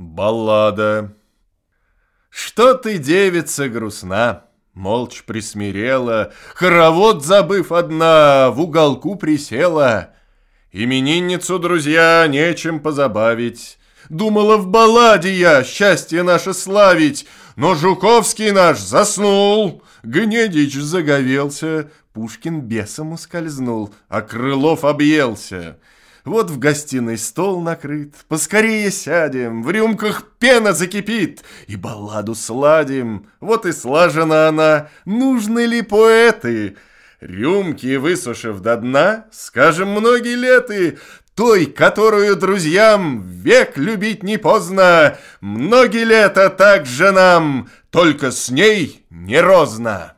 Баллада Что ты, девица, грустна, Молча присмирела, Хоровод, забыв одна, В уголку присела. Именинницу, друзья, нечем позабавить. Думала в балладе я счастье наше славить, Но Жуковский наш заснул, Гнедич заговелся, Пушкин бесом ускользнул, А Крылов объелся. Вот в гостиной стол накрыт, поскорее сядем, В рюмках пена закипит, и балладу сладим. Вот и слажена она, нужны ли поэты? Рюмки высушив до дна, скажем многие леты, той, которую друзьям век любить не поздно, Многие лета так же нам, только с ней не розно.